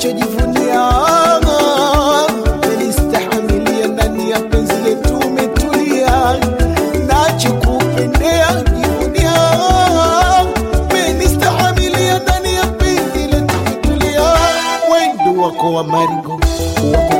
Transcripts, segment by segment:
nachokupendea nachojivunia ndani ya penzi letu umetulia. Nachokupendea jivunia ndani ya penzi letu umetulia. Wendo wako wa maringo wakukata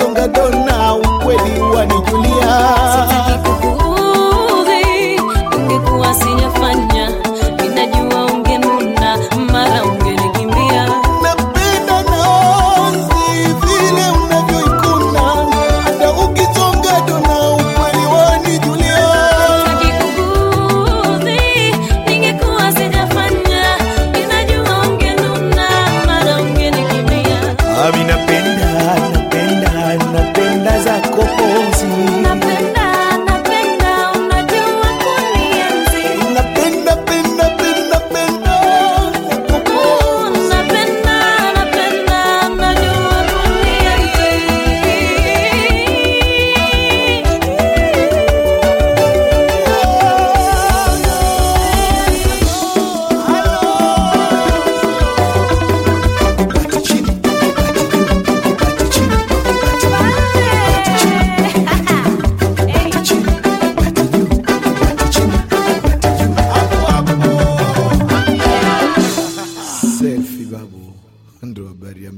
songa dona Andrew habari ya